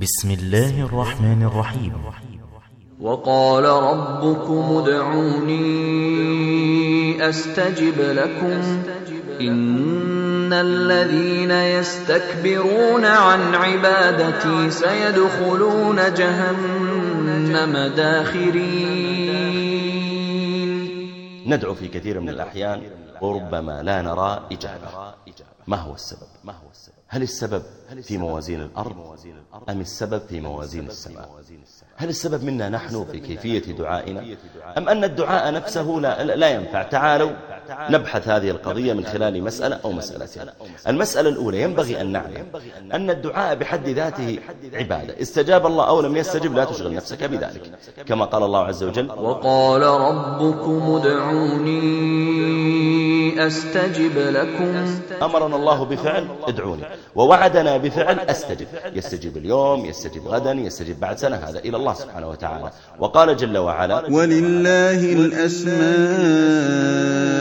بسم الله الرحمن الرحيم. وقال ربكم ادعوني أستجب لكم. إن الذين يستكبرون عن عبادتي سيدخلون جهنم داخرين. ندعو في كثير من الأحيان وربما لا نرى إجابة. ما هو السبب؟ هل السبب في موازين الأرض؟ أم السبب في موازين السماء؟ هل السبب منا نحن في كيفية دعائنا؟ أم أن الدعاء نفسه لا, لا ينفع؟ تعالوا نبحث هذه القضية من خلال مسألة أو مسألتين. المسألة الأولى ينبغي أن نعلم أن الدعاء بحد ذاته عبادة. استجاب الله أو لم يستجب لا تشغل نفسك بذلك. كما قال الله عز وجل وقال ربكم ادعوني. أستجب لكم. أمرنا الله بفعل ادعوني. ووعدنا بفعل أستجب. يستجيب اليوم يستجيب غدا يستجيب بعد سنة. هذا إلى الله سبحانه وتعالى. وقال جل وعلا ولله الأسماء.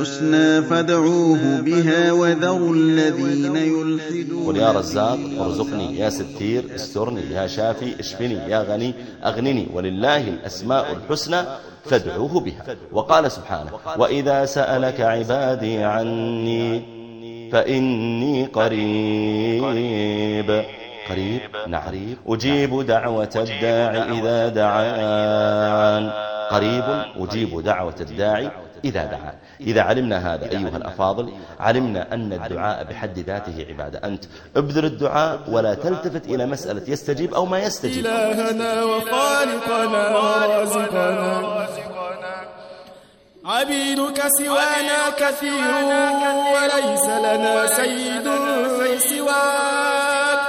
الحسنى فادعوه بها وذروا الذين يلحدون. قل يا رزاق ارزقني يا ستير استرني يا شافي اشفني يا غني أغنني ولله الأسماء الحسنى فادعوه بها. وقال سبحانه وإذا سألك عبادي عني فإني قريب. قريب؟ نعم أجيب دعوة الداعي إذا دعان. قريب؟ أجيب دعوة الداعي إذا دعان إذا علمنا هذا أيها الأفاضل علمنا أن الدعاء بحد ذاته عبادة. أنت ابذل الدعاء ولا تلتفت إلى مسألة يستجيب أو ما يستجيب. إلهنا وخالقنا ورازقنا. عبيدك سوانا كثير وليس لنا سيد سواك.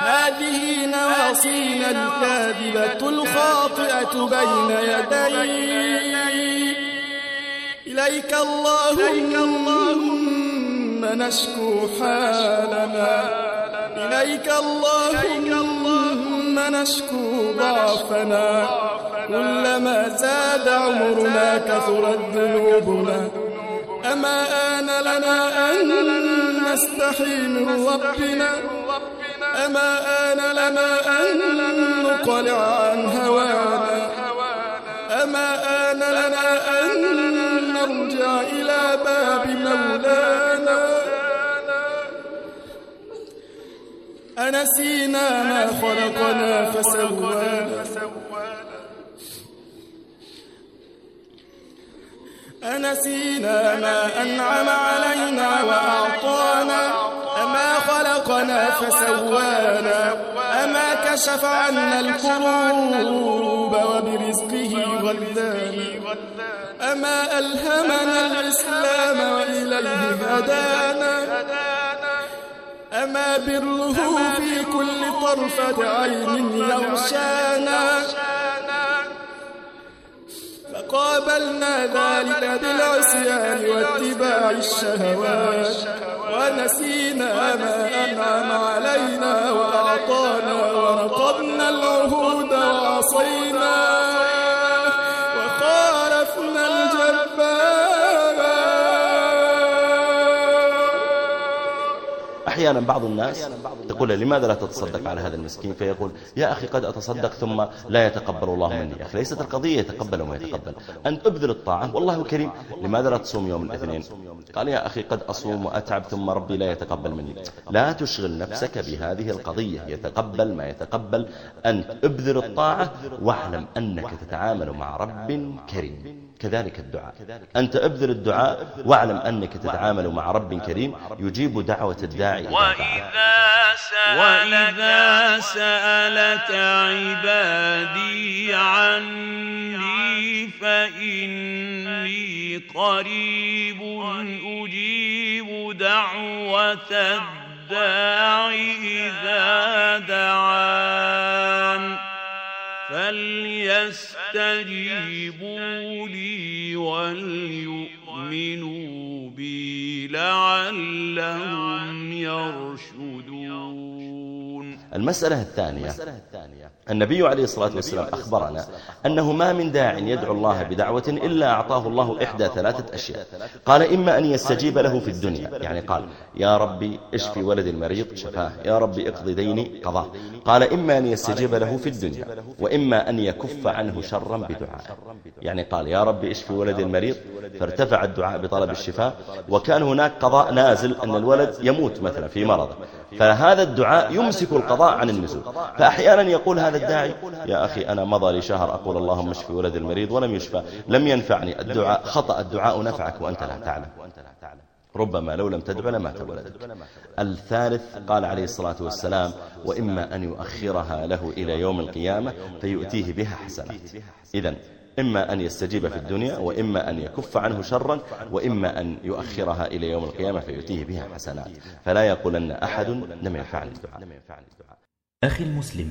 هذه نواصينا الكاذبة الخاطئة بين يديك. إليك اللهم نشكو حالنا. إليك اللهم نشكو ضعفنا. كلما زاد عمرنا كثرت ذنوبنا. أما آن لنا أن نستحي من ربنا. أما آن لنا أن نقلع مولانا أنسينا ما خلقنا فسوانا. أنسينا ما أنعم علينا وأعطانا. أما خلقنا فسوانا. أما كشف عنا الكروب وبرزقه غذانا أما ألهمنا الإسلام وإليه هدانا أما بره في كل طرفة عين يغشانا. فقابلنا ذلك بالعصيان واتباع الشهوات ونسينا ما أنعم أحيانا بعض الناس تقول لماذا لا تتصدق على هذا المسكين؟ فيقول يا أخي قد أتصدق ثم لا يتقبل الله مني. يا أخي ليست القضية يتقبل وما يتقبل. أنت أبذل الطاعة. والله كريم لماذا لا تصوم يوم الاثنين؟ قال يا أخي قد أصوم وأتعب ثم ربي لا يتقبل مني. لا تشغل نفسك بهذه القضية. يتقبل ما يتقبل. أنت ابذل الطاعة واعلم أنك تتعامل مع رب كريم. كذلك الدعاء. أنت ابذل الدعاء. واعلم أنك تتعامل مع رب كريم. يجيب دعوة الداعي وإذا سألك, وإذا سألك عبادي عني فإني قريب أجيب دعوة الداع إذا دعان فليستجيبوا لي وليؤمنوا بي لعلهم يرشدون. المسألة الثانية. النبي عليه الصلاة والسلام أخبرنا أنه ما من داع يدعو الله بدعوة إلا أعطاه الله إحدى ثلاثة أشياء. قال إما أن يستجيب له في الدنيا يعني قال يا ربي اشفي ولد المريض شفاه. يا ربي اقضي ديني. قضاه. قال إما أن يستجيب له في الدنيا وإما أن يكف عنه شرا بدعاء يعني قال يا ربي اشفي ولد المريض فارتفع الدعاء بطلب الشفاء وكان هناك قضاء نازل أن الولد يموت مثلا في مرضه. فهذا الدعاء يمسك القضاء عن النزول. فأحيانا يقول هذا الداعي. يا أخي أنا مضى لي شهر أقول اللهم اشفي ولد المريض ولم يشفى. لم ينفعني. الدعاء خطأ الدعاء نفعك وأنت لا تعلم. ربما لو لم تدع لما تولدك الثالث قال عليه الصلاة والسلام وإما أن يؤخرها له إلى يوم القيامة فيؤتيه بها حسنات إذا إما أن يستجيب في الدنيا وإما أن يكف عنه شرا وإما أن يؤخرها إلى يوم القيامة فيؤتيه بها حسنات. فلا يقولن أحد لم ينفعني الدعاء. أخي المسلم